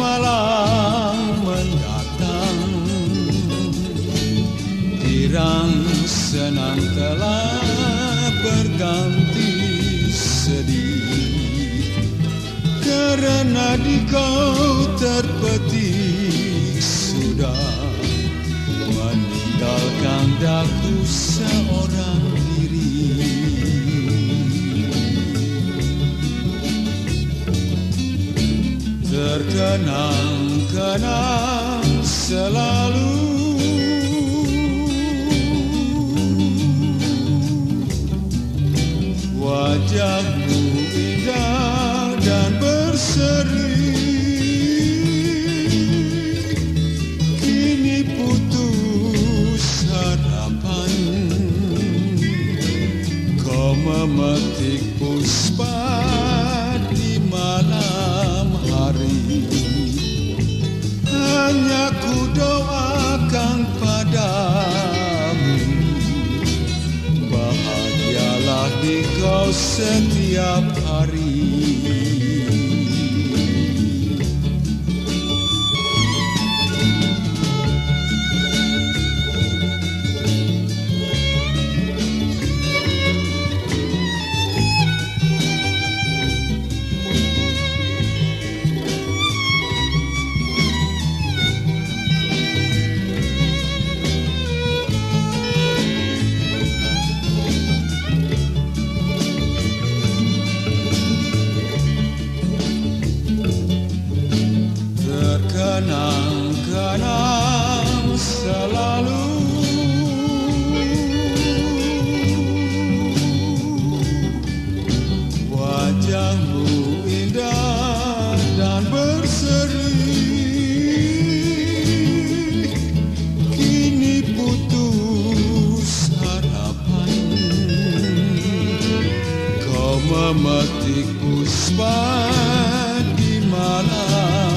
Malam mendatang. Tirang senang telah berganti sedih. Karena di kau terpetik sudah Meninggalkan daku seorang. Terkenang-kenang selalu. Wajahmu indah dan berseri Hanya ku doakan padamu. Bahagialah di kau setiap hari memetik puspa di malam